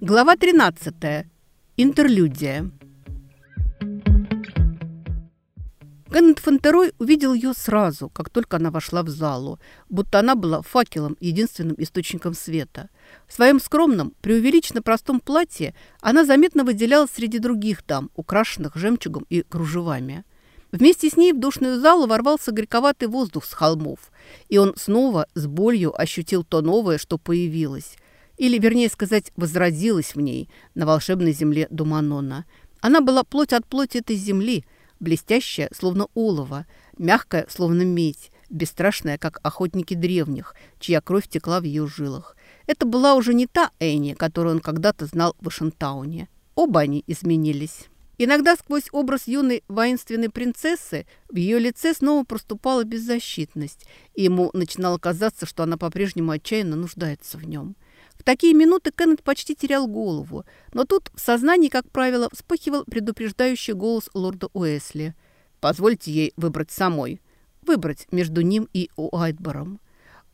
Глава 13. Интерлюдия. Кеннет Фонтерой увидел ее сразу, как только она вошла в залу, будто она была факелом, единственным источником света. В своем скромном, преувеличенно простом платье она заметно выделялась среди других дам, украшенных жемчугом и кружевами. Вместе с ней в душную залу ворвался горьковатый воздух с холмов, и он снова с болью ощутил то новое, что появилось. Или, вернее сказать, возродилось в ней, на волшебной земле Думанона. Она была плоть от плоти этой земли – блестящая, словно олово, мягкая, словно медь, бесстрашная, как охотники древних, чья кровь текла в ее жилах. Это была уже не та Энни, которую он когда-то знал в Вашингтауне. Оба они изменились. Иногда сквозь образ юной воинственной принцессы в ее лице снова проступала беззащитность, и ему начинало казаться, что она по-прежнему отчаянно нуждается в нем – в такие минуты Кеннет почти терял голову, но тут в сознании, как правило, вспыхивал предупреждающий голос лорда Уэсли. «Позвольте ей выбрать самой. Выбрать между ним и Уайтбором».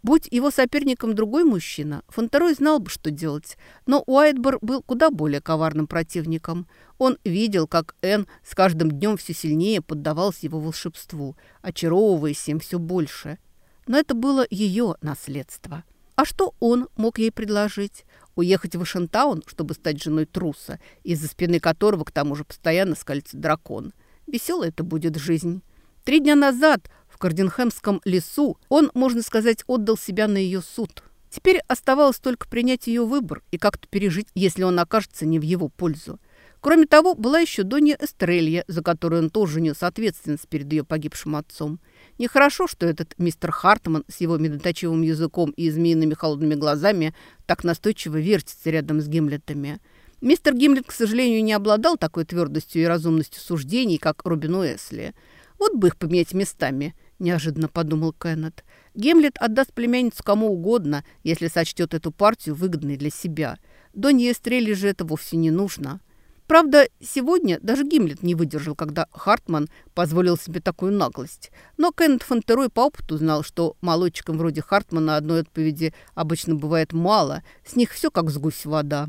Будь его соперником другой мужчина, Фонтерой знал бы, что делать. Но Уайтбор был куда более коварным противником. Он видел, как Энн с каждым днем все сильнее поддавался его волшебству, очаровываясь им все больше. Но это было ее наследство. А что он мог ей предложить? Уехать в Вашингтон, чтобы стать женой труса, из-за спины которого, к тому же, постоянно скользит дракон. Веселая это будет жизнь. Три дня назад в Кардинхемском лесу он, можно сказать, отдал себя на ее суд. Теперь оставалось только принять ее выбор и как-то пережить, если он окажется не в его пользу. Кроме того, была еще Донья Эстрелья, за которую он тоже нес ответственность перед ее погибшим отцом. Нехорошо, что этот мистер Хартман с его медоточивым языком и змеиными холодными глазами так настойчиво вертится рядом с Гимлетами. Мистер Гимлет, к сожалению, не обладал такой твердостью и разумностью суждений, как Робин Уэсли. «Вот бы их поменять местами», – неожиданно подумал Кеннет. «Гимлет отдаст племянницу кому угодно, если сочтет эту партию выгодной для себя. Донье Эстрели же это вовсе не нужно». Правда, сегодня даже Гимлет не выдержал, когда Хартман позволил себе такую наглость. Но Кеннет Фонтерой по опыту знал, что молодчикам вроде Хартмана одной отповеди обычно бывает мало, с них все как с гусь вода.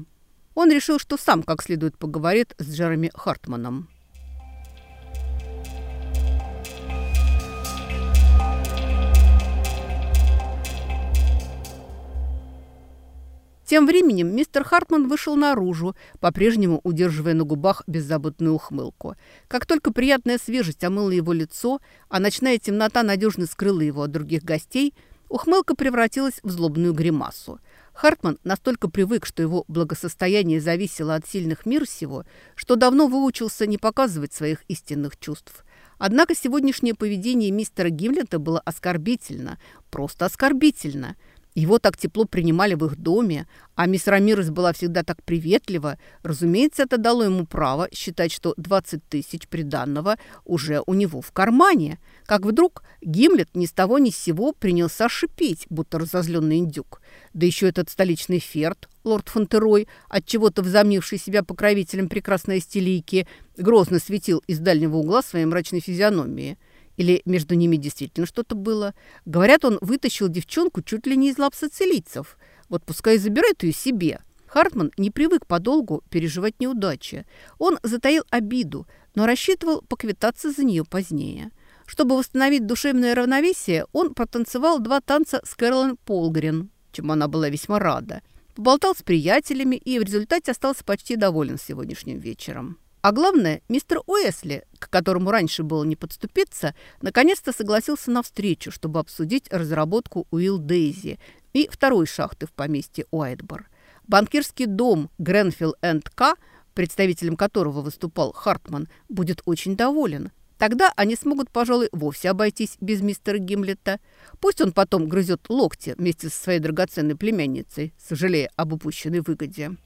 Он решил, что сам как следует поговорит с Джереми Хартманом. Тем временем мистер Хартман вышел наружу, по-прежнему удерживая на губах беззаботную ухмылку. Как только приятная свежесть омыла его лицо, а ночная темнота надежно скрыла его от других гостей, ухмылка превратилась в злобную гримасу. Хартман настолько привык, что его благосостояние зависело от сильных мир сего, что давно выучился не показывать своих истинных чувств. Однако сегодняшнее поведение мистера Гимлета было оскорбительно, просто оскорбительно – его так тепло принимали в их доме, а мисс Рамирес была всегда так приветлива. Разумеется, это дало ему право считать, что 20 тысяч приданного уже у него в кармане. Как вдруг Гимлет ни с того ни с сего принялся шипеть, будто разозленный индюк. Да еще этот столичный ферт, лорд Фонтерой, отчего-то взомнивший себя покровителем прекрасной стилийки, грозно светил из дальнего угла своей мрачной физиономии – или между ними действительно что-то было? Говорят, он вытащил девчонку чуть ли не из лап социлийцев. Вот пускай забирает ее себе. Хартман не привык подолгу переживать неудачи. Он затаил обиду, но рассчитывал поквитаться за нее позднее. Чтобы восстановить душевное равновесие, он протанцевал два танца с Кэролин Полгрен, чем она была весьма рада. Поболтал с приятелями и в результате остался почти доволен сегодняшним вечером. А главное, мистер Уэсли, к которому раньше было не подступиться, наконец-то согласился на встречу, чтобы обсудить разработку Уилл Дейзи и второй шахты в поместье Уайтбор. Банкирский дом Гренфилл энд К, представителем которого выступал Хартман, будет очень доволен. Тогда они смогут, пожалуй, вовсе обойтись без мистера Гимлета. Пусть он потом грызет локти вместе со своей драгоценной племянницей, сожалея об упущенной выгоде.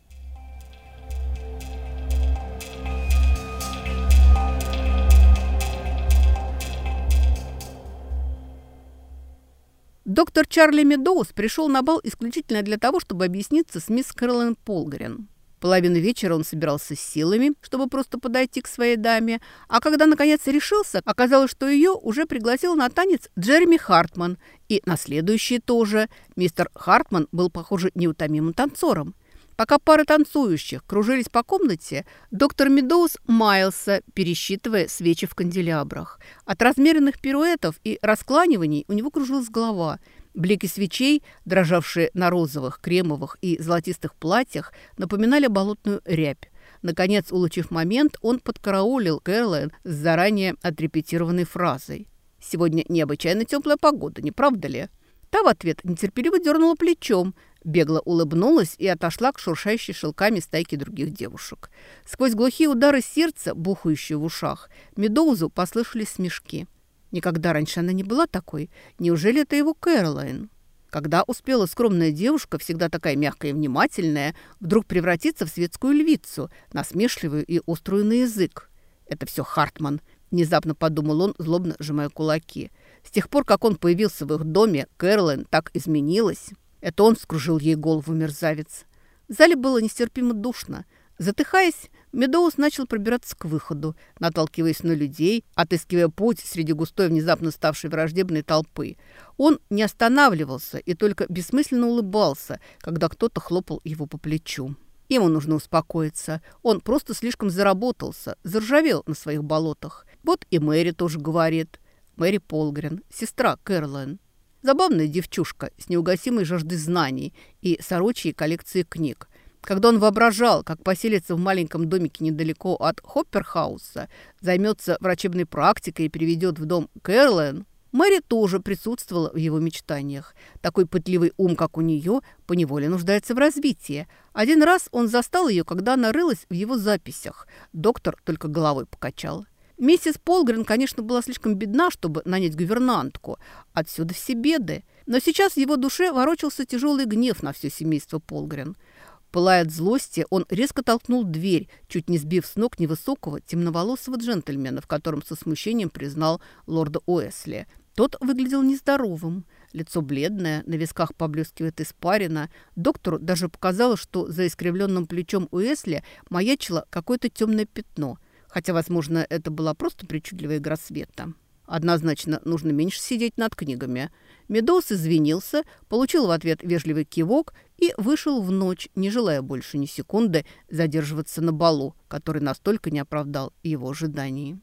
Доктор Чарли Медоуз пришел на бал исключительно для того, чтобы объясниться с мисс Кэролин Полгарен. Половину вечера он собирался с силами, чтобы просто подойти к своей даме, а когда наконец решился, оказалось, что ее уже пригласил на танец Джереми Хартман, и на следующий тоже. Мистер Хартман был, похоже, неутомимым танцором. Пока пары танцующих кружились по комнате, доктор Медоуз маялся, пересчитывая свечи в канделябрах. От размеренных пируэтов и раскланиваний у него кружилась голова – Блики свечей, дрожавшие на розовых, кремовых и золотистых платьях, напоминали болотную рябь. Наконец, улучив момент, он подкараулил Кэролайн с заранее отрепетированной фразой. «Сегодня необычайно теплая погода, не правда ли?» Та в ответ нетерпеливо дернула плечом, бегло улыбнулась и отошла к шуршающей шелками стайки других девушек. Сквозь глухие удары сердца, бухающие в ушах, Медоузу послышались смешки – Никогда раньше она не была такой. Неужели это его Кэролайн? Когда успела скромная девушка, всегда такая мягкая и внимательная, вдруг превратиться в светскую львицу, насмешливую и острую на язык? Это все Хартман, внезапно подумал он, злобно сжимая кулаки. С тех пор, как он появился в их доме, Кэролайн так изменилась. Это он вскружил ей голову, мерзавец. В зале было нестерпимо душно. Затыхаясь, Медоуз начал пробираться к выходу, наталкиваясь на людей, отыскивая путь среди густой внезапно ставшей враждебной толпы. Он не останавливался и только бессмысленно улыбался, когда кто-то хлопал его по плечу. Ему нужно успокоиться. Он просто слишком заработался, заржавел на своих болотах. Вот и Мэри тоже говорит. Мэри Полгрен, сестра Кэролайн. Забавная девчушка с неугасимой жаждой знаний и сорочьей коллекцией книг. Когда он воображал, как поселится в маленьком домике недалеко от Хопперхауса, займется врачебной практикой и переведет в дом Кэрлэн, Мэри тоже присутствовала в его мечтаниях. Такой пытливый ум, как у нее, поневоле нуждается в развитии. Один раз он застал ее, когда она рылась в его записях. Доктор только головой покачал. Миссис Полгрен, конечно, была слишком бедна, чтобы нанять гувернантку. Отсюда все беды. Но сейчас в его душе ворочался тяжелый гнев на все семейство Полгрен – Пылая от злости, он резко толкнул дверь, чуть не сбив с ног невысокого, темноволосого джентльмена, в котором со смущением признал лорда Уэсли. Тот выглядел нездоровым. Лицо бледное, на висках поблескивает испарина. Доктору даже показалось, что за искривленным плечом Уэсли маячило какое-то темное пятно, хотя, возможно, это была просто причудливая игра света. Однозначно нужно меньше сидеть над книгами. Медоуз извинился, получил в ответ вежливый кивок и вышел в ночь, не желая больше ни секунды задерживаться на балу, который настолько не оправдал его ожиданий.